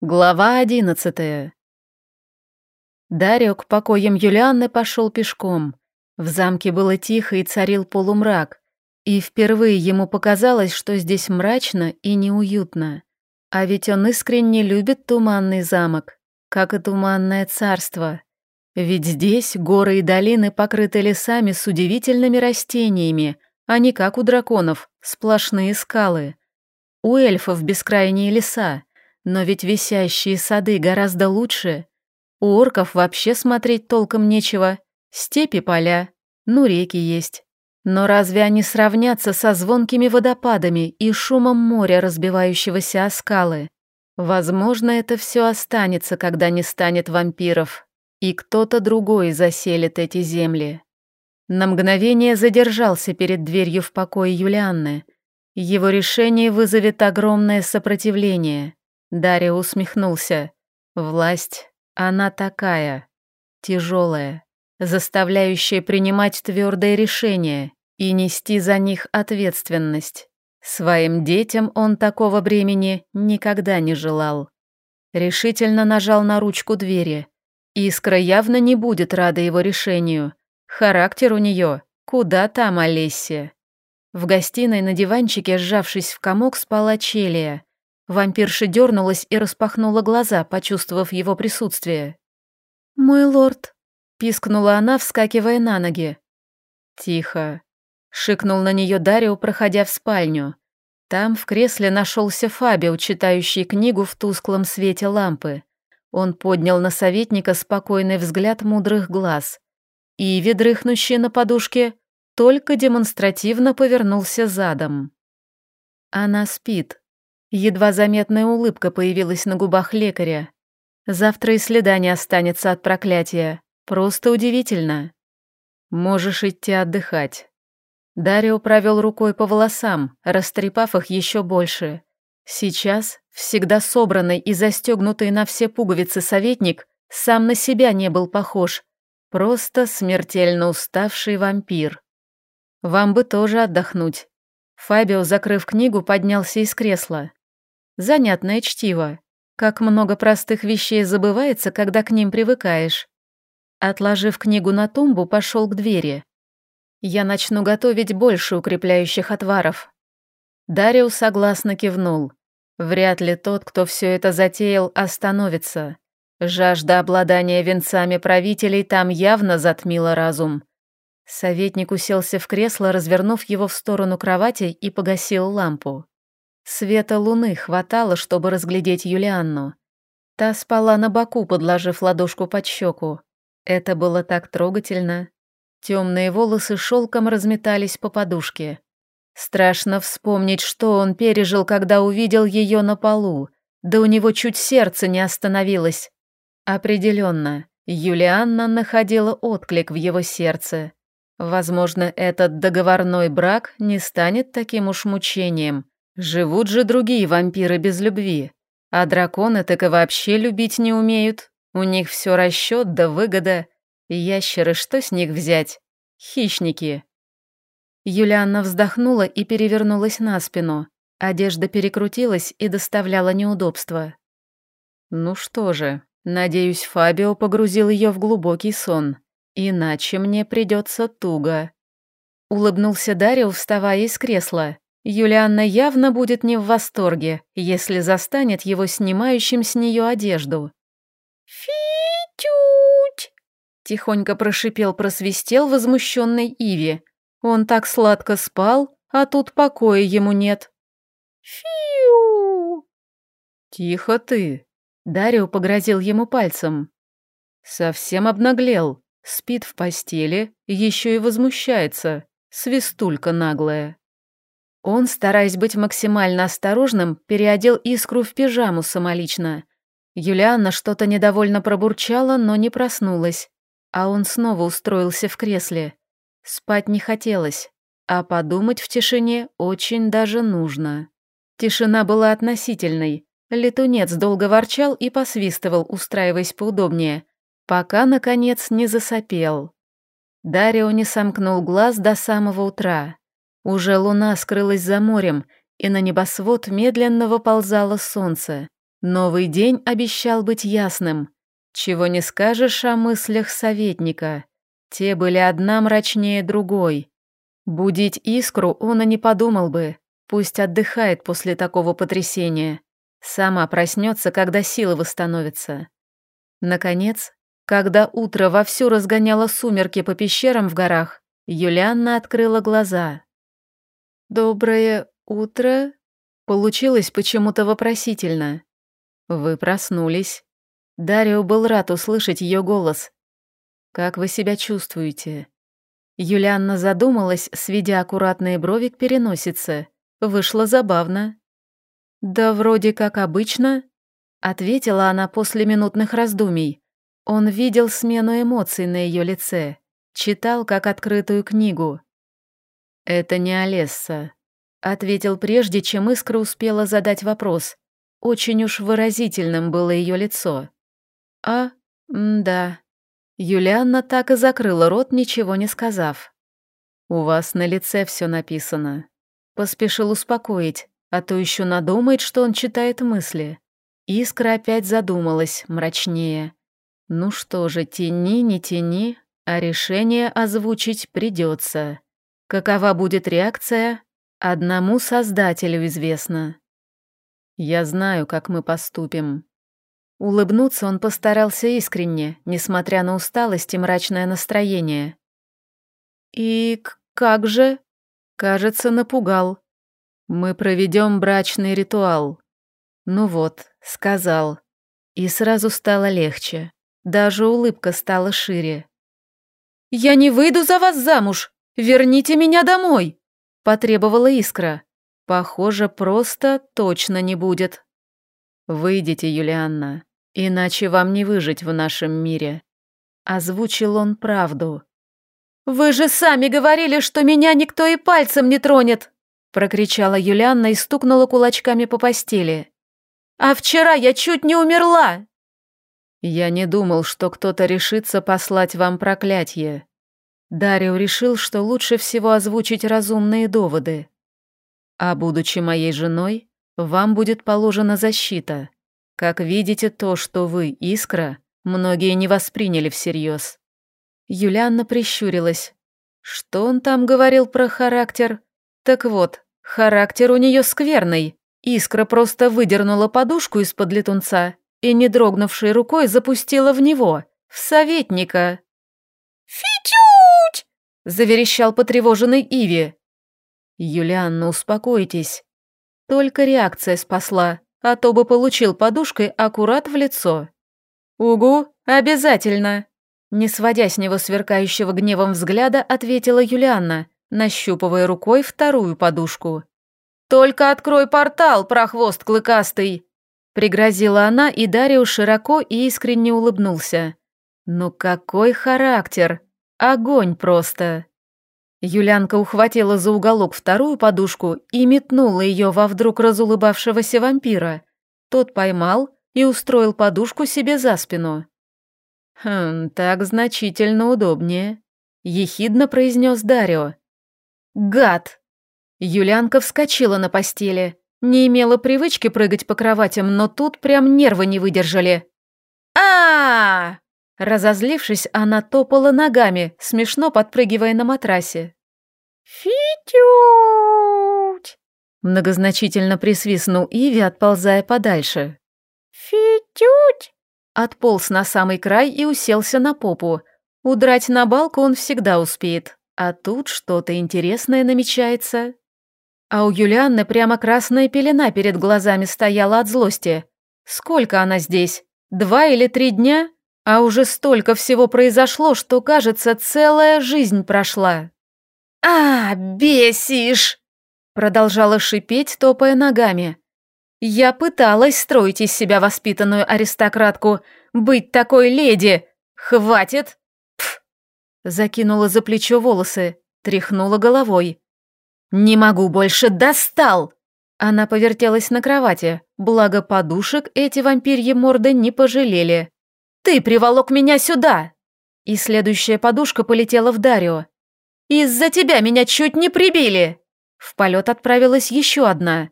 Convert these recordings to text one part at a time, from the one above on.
Глава одиннадцатая. Дарио к покоям Юлианны пошел пешком. В замке было тихо и царил полумрак, и впервые ему показалось, что здесь мрачно и неуютно. А ведь он искренне любит туманный замок, как и туманное царство. Ведь здесь горы и долины покрыты лесами с удивительными растениями, а не как у драконов, сплошные скалы. У эльфов бескрайние леса, но ведь висящие сады гораздо лучше. У орков вообще смотреть толком нечего. Степи поля, ну реки есть. Но разве они сравнятся со звонкими водопадами и шумом моря, разбивающегося о скалы? Возможно, это все останется, когда не станет вампиров, и кто-то другой заселит эти земли. На мгновение задержался перед дверью в покое Юлианны. Его решение вызовет огромное сопротивление. Дарья усмехнулся. Власть, она такая, тяжелая, заставляющая принимать твердые решения и нести за них ответственность. Своим детям он такого бремени никогда не желал. Решительно нажал на ручку двери. Искра явно не будет рада его решению. Характер у нее куда там Олеся. В гостиной на диванчике, сжавшись в комок, спала Челия. Вампирша дернулась и распахнула глаза, почувствовав его присутствие. «Мой лорд», — пискнула она, вскакивая на ноги. «Тихо», — шикнул на нее Дарио, проходя в спальню. Там в кресле нашелся Фабио, читающий книгу в тусклом свете лампы. Он поднял на советника спокойный взгляд мудрых глаз. И, дрыхнущий на подушке, только демонстративно повернулся задом. «Она спит», Едва заметная улыбка появилась на губах лекаря. Завтра и следа не останется от проклятия. Просто удивительно. Можешь идти отдыхать. Дарио провел рукой по волосам, растрепав их еще больше. Сейчас, всегда собранный и застегнутый на все пуговицы советник, сам на себя не был похож. Просто смертельно уставший вампир. Вам бы тоже отдохнуть. Фабио, закрыв книгу, поднялся из кресла. Занятное чтиво. Как много простых вещей забывается, когда к ним привыкаешь. Отложив книгу на тумбу, пошел к двери. Я начну готовить больше укрепляющих отваров. Дариус согласно кивнул. Вряд ли тот, кто все это затеял, остановится. Жажда обладания венцами правителей там явно затмила разум. Советник уселся в кресло, развернув его в сторону кровати и погасил лампу. Света луны хватало, чтобы разглядеть Юлианну. Та спала на боку, подложив ладошку под щеку. Это было так трогательно. Темные волосы шелком разметались по подушке. Страшно вспомнить, что он пережил, когда увидел ее на полу. Да у него чуть сердце не остановилось. Определенно, Юлианна находила отклик в его сердце. Возможно, этот договорной брак не станет таким уж мучением, Живут же другие вампиры без любви, а драконы так и вообще любить не умеют. У них все расчет да выгода. Ящеры, что с них взять? Хищники. Юлианна вздохнула и перевернулась на спину. Одежда перекрутилась и доставляла неудобства. Ну что же, надеюсь, Фабио погрузил ее в глубокий сон. Иначе мне придется туго. Улыбнулся Дарио, вставая из кресла. Юлианна явно будет не в восторге, если застанет его снимающим с нее одежду. «Фи-тють!» — тихонько прошипел-просвистел возмущенный Иви. Он так сладко спал, а тут покоя ему нет. «Фиу!» «Тихо ты!» — Дарио погрозил ему пальцем. Совсем обнаглел, спит в постели, еще и возмущается, свистулька наглая. Он, стараясь быть максимально осторожным, переодел искру в пижаму самолично. Юлианна что-то недовольно пробурчала, но не проснулась. А он снова устроился в кресле. Спать не хотелось, а подумать в тишине очень даже нужно. Тишина была относительной. Летунец долго ворчал и посвистывал, устраиваясь поудобнее, пока, наконец, не засопел. Дарио не сомкнул глаз до самого утра. Уже луна скрылась за морем, и на небосвод медленно выползало солнце. Новый день обещал быть ясным. Чего не скажешь о мыслях советника. Те были одна мрачнее другой. Будить искру он и не подумал бы. Пусть отдыхает после такого потрясения. Сама проснется, когда силы восстановятся. Наконец, когда утро вовсю разгоняло сумерки по пещерам в горах, Юлианна открыла глаза. «Доброе утро?» Получилось почему-то вопросительно. «Вы проснулись». Дарио был рад услышать ее голос. «Как вы себя чувствуете?» Юлианна задумалась, сведя аккуратные брови к переносице. Вышло забавно. «Да вроде как обычно», — ответила она после минутных раздумий. Он видел смену эмоций на ее лице, читал как открытую книгу. «Это не Олесса», — ответил прежде, чем Искра успела задать вопрос. Очень уж выразительным было ее лицо. «А, да». Юлианна так и закрыла рот, ничего не сказав. «У вас на лице все написано». Поспешил успокоить, а то еще надумает, что он читает мысли. Искра опять задумалась, мрачнее. «Ну что же, тяни, не тяни, а решение озвучить придется. Какова будет реакция, одному создателю известно. Я знаю, как мы поступим. Улыбнуться он постарался искренне, несмотря на усталость и мрачное настроение. И как же? Кажется, напугал. Мы проведем брачный ритуал. Ну вот, сказал. И сразу стало легче. Даже улыбка стала шире. «Я не выйду за вас замуж! Верните меня домой!» – потребовала Искра. Похоже, просто точно не будет. «Выйдите, Юлианна, иначе вам не выжить в нашем мире». Озвучил он правду. «Вы же сами говорили, что меня никто и пальцем не тронет!» Прокричала Юлианна и стукнула кулачками по постели. «А вчера я чуть не умерла!» «Я не думал, что кто-то решится послать вам проклятие», Дарио решил, что лучше всего озвучить разумные доводы. А будучи моей женой, вам будет положена защита. Как видите, то, что вы искра, многие не восприняли всерьез. Юлианна прищурилась. Что он там говорил про характер? Так вот, характер у нее скверный. Искра просто выдернула подушку из-под летунца и, не дрогнувшей рукой, запустила в него, в советника. Заверещал потревоженный Иви. «Юлианна, успокойтесь. Только реакция спасла, а то бы получил подушкой аккурат в лицо». «Угу, обязательно!» Не сводя с него сверкающего гневом взгляда, ответила Юлианна, нащупывая рукой вторую подушку. «Только открой портал, прохвост клыкастый!» Пригрозила она, и Дариус широко и искренне улыбнулся. Ну какой характер! Огонь просто! Юлянка ухватила за уголок вторую подушку и метнула ее во вдруг разулыбавшегося вампира. Тот поймал и устроил подушку себе за спину. «Хм, так значительно удобнее», — ехидно произнес Дарио. «Гад!» Юлянка вскочила на постели. Не имела привычки прыгать по кроватям, но тут прям нервы не выдержали. а, -а, -а Разозлившись, она топала ногами, смешно подпрыгивая на матрасе. «Фитють!» Многозначительно присвистнул Иви, отползая подальше. «Фитють!» Отполз на самый край и уселся на попу. Удрать на балку он всегда успеет, а тут что-то интересное намечается. А у Юлианны прямо красная пелена перед глазами стояла от злости. Сколько она здесь? Два или три дня? А уже столько всего произошло, что, кажется, целая жизнь прошла. «А, бесишь!» Продолжала шипеть, топая ногами. «Я пыталась строить из себя воспитанную аристократку, быть такой леди. Хватит!» Пф! Закинула за плечо волосы, тряхнула головой. «Не могу больше, достал!» Она повертелась на кровати, благо подушек эти вампирьи морды не пожалели. Ты приволок меня сюда!» И следующая подушка полетела в Дарио. «Из-за тебя меня чуть не прибили!» В полет отправилась еще одна.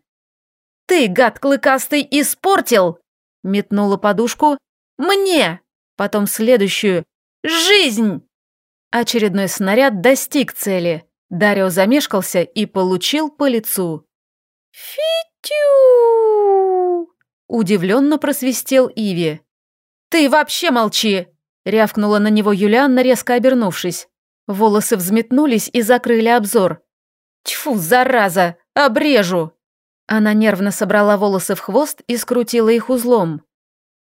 «Ты, гад клыкастый, испортил!» метнула подушку. «Мне!» Потом следующую. «Жизнь!» Очередной снаряд достиг цели. Дарио замешкался и получил по лицу. «Фитю!» Удивленно просвистел Иви. «Ты вообще молчи!» Рявкнула на него Юлианна, резко обернувшись. Волосы взметнулись и закрыли обзор. «Тьфу, зараза! Обрежу!» Она нервно собрала волосы в хвост и скрутила их узлом.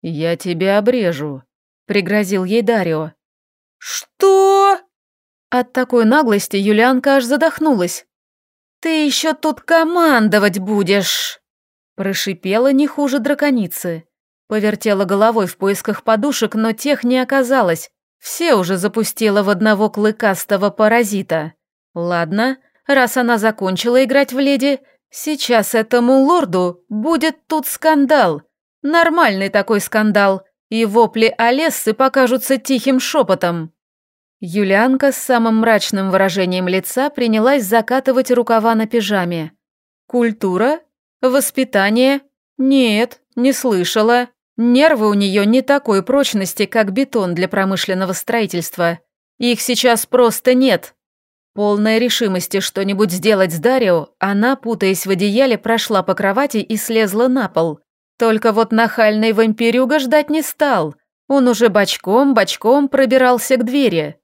«Я тебя обрежу», — пригрозил ей Дарио. «Что?» От такой наглости Юлианка аж задохнулась. «Ты еще тут командовать будешь!» Прошипела не хуже драконицы. Повертела головой в поисках подушек, но тех не оказалось. Все уже запустила в одного клыкастого паразита. Ладно, раз она закончила играть в леди, сейчас этому лорду будет тут скандал. Нормальный такой скандал, и вопли Олессы покажутся тихим шепотом. Юлианка с самым мрачным выражением лица принялась закатывать рукава на пижаме. «Культура? Воспитание? Нет, не слышала. Нервы у нее не такой прочности, как бетон для промышленного строительства. Их сейчас просто нет. Полная решимости что-нибудь сделать с Дарио, она, путаясь в одеяле, прошла по кровати и слезла на пол. Только вот нахальный вампирюга ждать не стал. Он уже бочком-бочком пробирался к двери.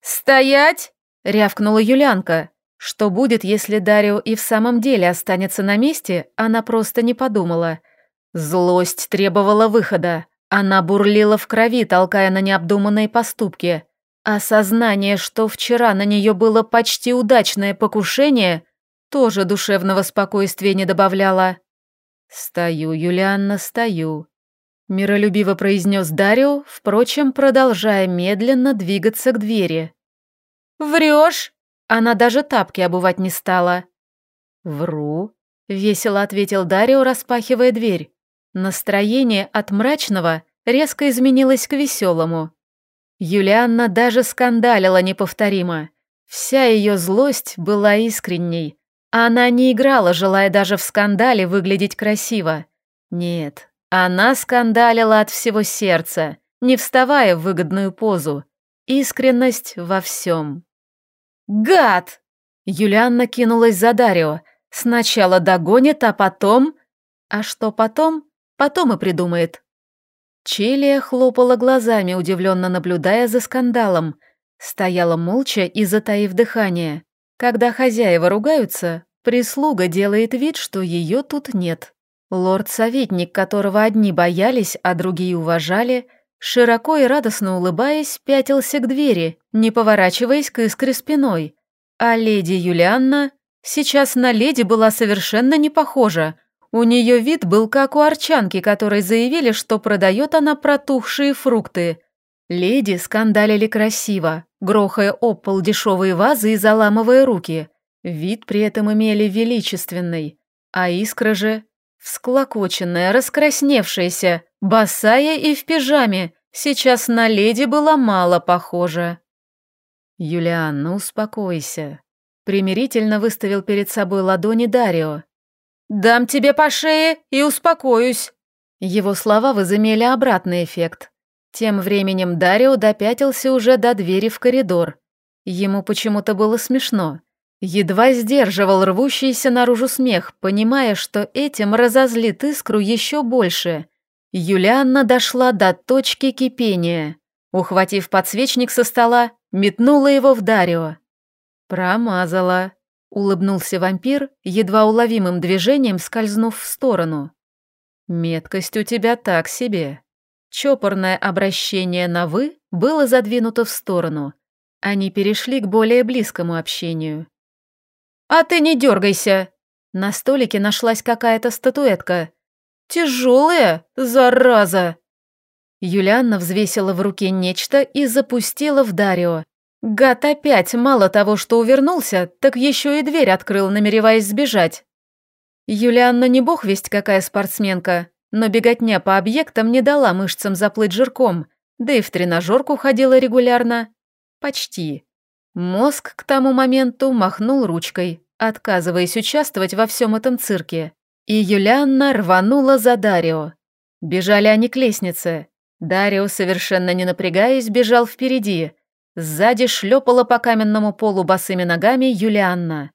«Стоять!» — рявкнула Юлянка. Что будет, если Дарио и в самом деле останется на месте, она просто не подумала — Злость требовала выхода. Она бурлила в крови, толкая на необдуманные поступки. Осознание, что вчера на нее было почти удачное покушение, тоже душевного спокойствия не добавляло. «Стою, Юлианна, стою», — миролюбиво произнес Дарио, впрочем, продолжая медленно двигаться к двери. «Врешь?» Она даже тапки обувать не стала. «Вру», — весело ответил Дарио, распахивая дверь. Настроение от мрачного резко изменилось к веселому. Юлианна даже скандалила неповторимо. Вся ее злость была искренней. Она не играла, желая даже в скандале выглядеть красиво. Нет, она скандалила от всего сердца, не вставая в выгодную позу. Искренность во всем. «Гад!» Юлианна кинулась за Дарио. Сначала догонит, а потом... А что потом? Потом и придумает. Челия хлопала глазами, удивленно наблюдая за скандалом. Стояла молча и затаив дыхание. Когда хозяева ругаются, прислуга делает вид, что ее тут нет. Лорд-советник, которого одни боялись, а другие уважали, широко и радостно улыбаясь, пятился к двери, не поворачиваясь к искре спиной. А леди Юлианна сейчас на леди была совершенно не похожа, у нее вид был как у арчанки, которой заявили, что продает она протухшие фрукты. Леди скандалили красиво, грохая об пол дешевые вазы и заламывая руки. Вид при этом имели величественный. А искра же, всклокоченная, раскрасневшаяся, босая и в пижаме, сейчас на леди была мало похожа. «Юлианна, успокойся», — примирительно выставил перед собой ладони Дарио. «Дам тебе по шее и успокоюсь». Его слова возымели обратный эффект. Тем временем Дарио допятился уже до двери в коридор. Ему почему-то было смешно. Едва сдерживал рвущийся наружу смех, понимая, что этим разозлит искру еще больше. Юлианна дошла до точки кипения. Ухватив подсвечник со стола, метнула его в Дарио. Промазала. Улыбнулся вампир, едва уловимым движением скользнув в сторону. «Меткость у тебя так себе». Чопорное обращение на «вы» было задвинуто в сторону. Они перешли к более близкому общению. «А ты не дергайся!» На столике нашлась какая-то статуэтка. «Тяжелая, зараза!» Юлианна взвесила в руке нечто и запустила в Дарио. Гад опять мало того, что увернулся, так еще и дверь открыл, намереваясь сбежать. Юлианна не бог весть какая спортсменка, но беготня по объектам не дала мышцам заплыть жирком, да и в тренажерку ходила регулярно. Почти. Мозг к тому моменту махнул ручкой, отказываясь участвовать во всем этом цирке. И Юлианна рванула за Дарио. Бежали они к лестнице. Дарио, совершенно не напрягаясь, бежал впереди. Сзади шлепала по каменному полу босыми ногами Юлианна.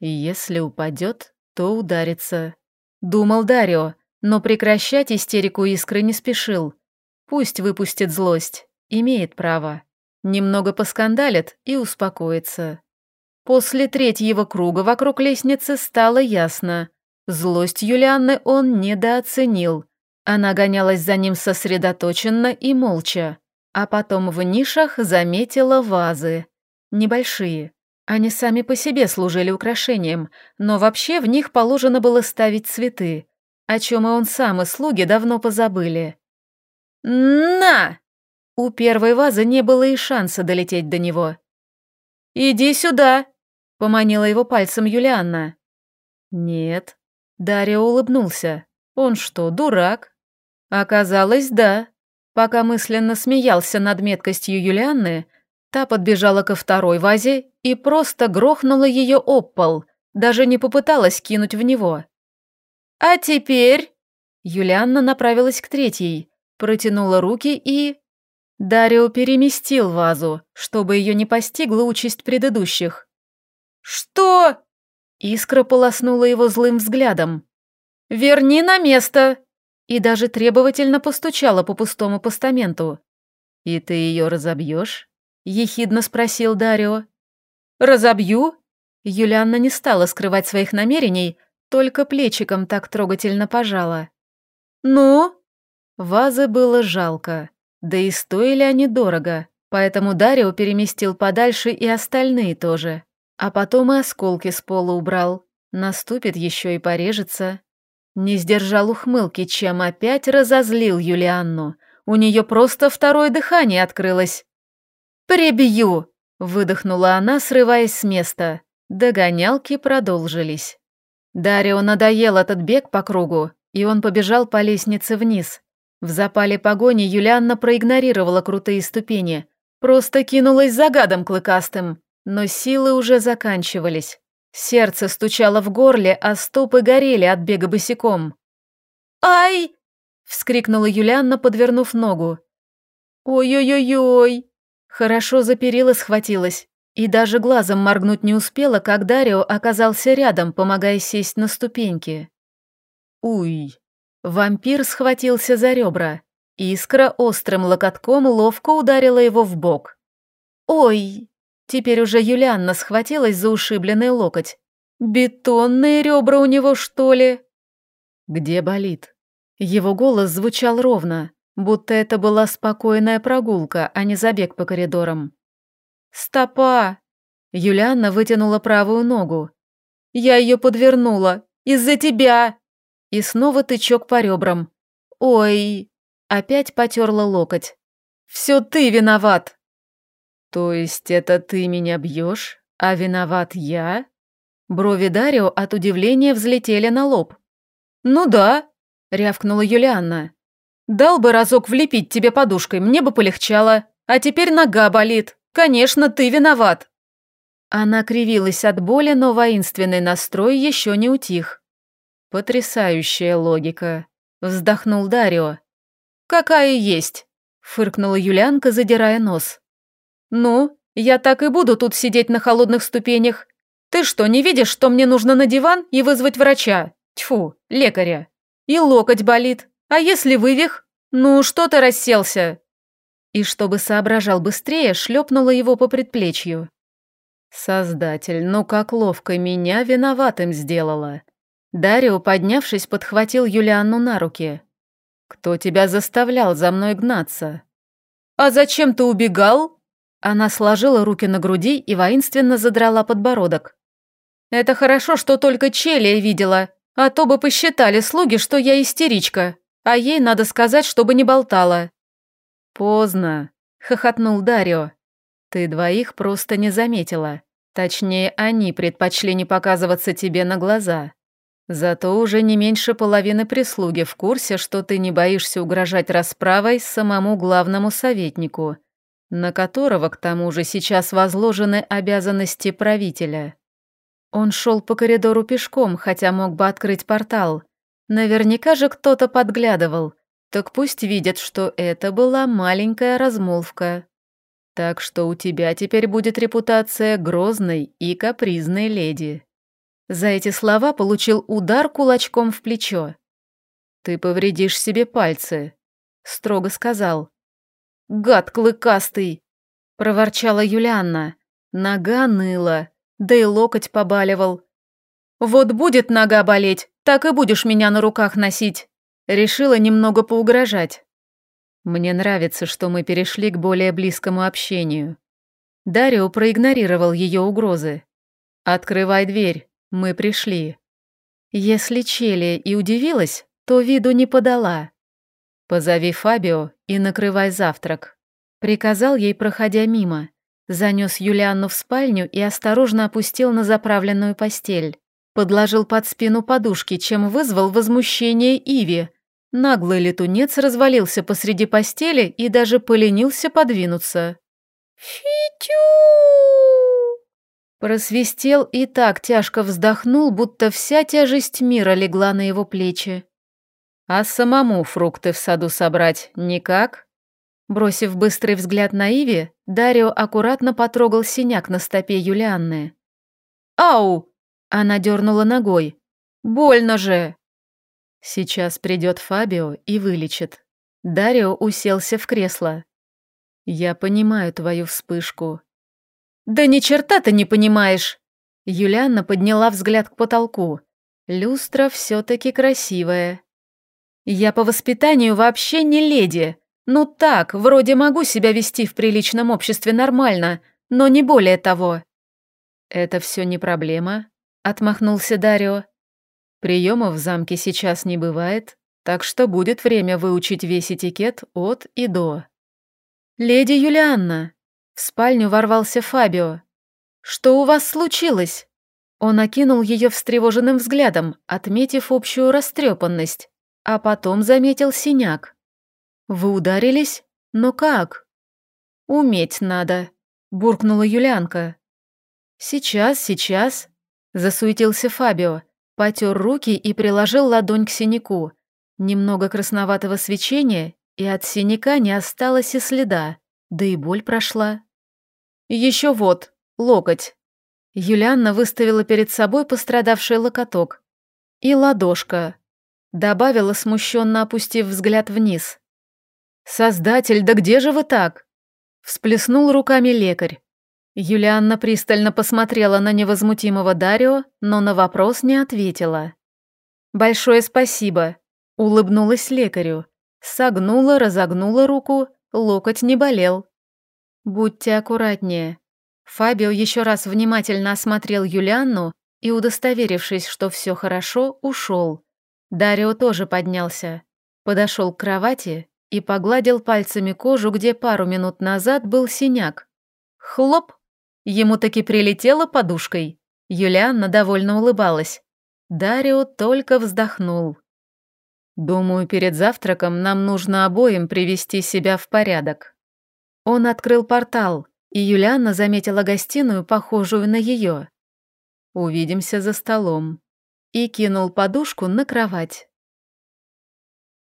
«Если упадет, то ударится», — думал Дарио, но прекращать истерику искры не спешил. Пусть выпустит злость, имеет право. Немного поскандалит и успокоится. После третьего круга вокруг лестницы стало ясно. Злость Юлианны он недооценил. Она гонялась за ним сосредоточенно и молча. А потом в нишах заметила вазы. Небольшие. Они сами по себе служили украшением, но вообще в них положено было ставить цветы, о чем и он сам, и слуги давно позабыли. «На!» У первой вазы не было и шанса долететь до него. «Иди сюда!» — поманила его пальцем Юлианна. «Нет». Дарья улыбнулся. «Он что, дурак?» Оказалось, да. Пока мысленно смеялся над меткостью Юлианны, та подбежала ко второй вазе и просто грохнула ее об пол, даже не попыталась кинуть в него. «А теперь...» Юлианна направилась к третьей, протянула руки и... Дарио переместил вазу, чтобы ее не постигла участь предыдущих. «Что?» Искра полоснула его злым взглядом. «Верни на место!» И даже требовательно постучала по пустому постаменту. «И ты ее разобьешь?» — ехидно спросил Дарио. «Разобью?» Юлианна не стала скрывать своих намерений, только плечиком так трогательно пожала. «Ну?» Вазы было жалко, да и стоили они дорого, поэтому Дарио переместил подальше и остальные тоже. А потом и осколки с пола убрал. Наступит еще и порежется. Не сдержал ухмылки, чем опять разозлил Юлианну. У нее просто второе дыхание открылось. «Прибью!» — выдохнула она, срываясь с места. Догонялки продолжились. Дарио надоел этот бег по кругу, и он побежал по лестнице вниз. В запале погони Юлианна проигнорировала крутые ступени, просто кинулась за гадом клыкастым, но силы уже заканчивались. Сердце стучало в горле, а стопы горели от бега босиком. «Ай!» — вскрикнула Юлианна, подвернув ногу. «Ой-ой-ой-ой!» Хорошо за перила схватилась, и даже глазом моргнуть не успела, как Дарио оказался рядом, помогая сесть на ступеньки. «Уй!» Вампир схватился за ребра. Искра острым локотком ловко ударила его в бок. «Ой!» Теперь уже Юлианна схватилась за ушибленный локоть. «Бетонные ребра у него, что ли?» «Где болит?» Его голос звучал ровно, будто это была спокойная прогулка, а не забег по коридорам. «Стопа!» Юлианна вытянула правую ногу. «Я ее подвернула! Из-за тебя!» И снова тычок по ребрам. «Ой!» Опять потерла локоть. «Все ты виноват!» «То есть это ты меня бьешь, а виноват я?» Брови Дарио от удивления взлетели на лоб. «Ну да», — рявкнула Юлианна. «Дал бы разок влепить тебе подушкой, мне бы полегчало. А теперь нога болит. Конечно, ты виноват». Она кривилась от боли, но воинственный настрой еще не утих. «Потрясающая логика», — вздохнул Дарио. «Какая есть», — фыркнула Юлианка, задирая нос. «Ну, я так и буду тут сидеть на холодных ступенях. Ты что, не видишь, что мне нужно на диван и вызвать врача? Тьфу, лекаря. И локоть болит. А если вывих? Ну, что ты расселся?» И чтобы соображал быстрее, шлепнула его по предплечью. «Создатель, ну как ловко меня виноватым сделала!» Дарио, поднявшись, подхватил Юлианну на руки. «Кто тебя заставлял за мной гнаться?» «А зачем ты убегал?» Она сложила руки на груди и воинственно задрала подбородок. «Это хорошо, что только Челия видела, а то бы посчитали слуги, что я истеричка, а ей надо сказать, чтобы не болтала». «Поздно», — хохотнул Дарио. «Ты двоих просто не заметила. Точнее, они предпочли не показываться тебе на глаза. Зато уже не меньше половины прислуги в курсе, что ты не боишься угрожать расправой самому главному советнику, на которого, к тому же, сейчас возложены обязанности правителя. Он шел по коридору пешком, хотя мог бы открыть портал. Наверняка же кто-то подглядывал, так пусть видят, что это была маленькая размолвка. Так что у тебя теперь будет репутация грозной и капризной леди. За эти слова получил удар кулачком в плечо. «Ты повредишь себе пальцы», — строго сказал. «Гад клыкастый!» — проворчала Юлианна. Нога ныла, да и локоть побаливал. «Вот будет нога болеть, так и будешь меня на руках носить!» Решила немного поугрожать. Мне нравится, что мы перешли к более близкому общению. Дарио проигнорировал ее угрозы. «Открывай дверь, мы пришли». Если Челия и удивилась, то виду не подала. «Позови Фабио и накрывай завтрак», — приказал ей, проходя мимо. Занес Юлианну в спальню и осторожно опустил на заправленную постель. Подложил под спину подушки, чем вызвал возмущение Иви. Наглый летунец развалился посреди постели и даже поленился подвинуться. «Фитю!» Просвистел и так тяжко вздохнул, будто вся тяжесть мира легла на его плечи. «А самому фрукты в саду собрать никак?» Бросив быстрый взгляд на Иви, Дарио аккуратно потрогал синяк на стопе Юлианны. «Ау!» – она дернула ногой. «Больно же!» Сейчас придет Фабио и вылечит. Дарио уселся в кресло. «Я понимаю твою вспышку». «Да ни черта ты не понимаешь!» Юлианна подняла взгляд к потолку. Люстра все-таки красивая. «Я по воспитанию вообще не леди!» Ну так, вроде могу себя вести в приличном обществе нормально, но не более того. Это все не проблема, отмахнулся Дарио. Приемов в замке сейчас не бывает, так что будет время выучить весь этикет от и до. Леди Юлианна, в спальню ворвался Фабио. Что у вас случилось? Он окинул ее встревоженным взглядом, отметив общую растрепанность, а потом заметил синяк. «Вы ударились? Но как?» «Уметь надо», — буркнула Юлянка. «Сейчас, сейчас», — засуетился Фабио, потер руки и приложил ладонь к синяку. Немного красноватого свечения, и от синяка не осталось и следа, да и боль прошла. «Еще вот, локоть». Юлианна выставила перед собой пострадавший локоток. «И ладошка», — добавила, смущенно опустив взгляд вниз. «Создатель, да где же вы так?» Всплеснул руками лекарь. Юлианна пристально посмотрела на невозмутимого Дарио, но на вопрос не ответила. «Большое спасибо», — улыбнулась лекарю. Согнула, разогнула руку, локоть не болел. «Будьте аккуратнее». Фабио еще раз внимательно осмотрел Юлианну и, удостоверившись, что все хорошо, ушел. Дарио тоже поднялся, подошел к кровати и погладил пальцами кожу, где пару минут назад был синяк. Хлоп! Ему таки прилетело подушкой. Юлианна довольно улыбалась. Дарио только вздохнул. «Думаю, перед завтраком нам нужно обоим привести себя в порядок». Он открыл портал, и Юлианна заметила гостиную, похожую на ее. «Увидимся за столом». И кинул подушку на кровать.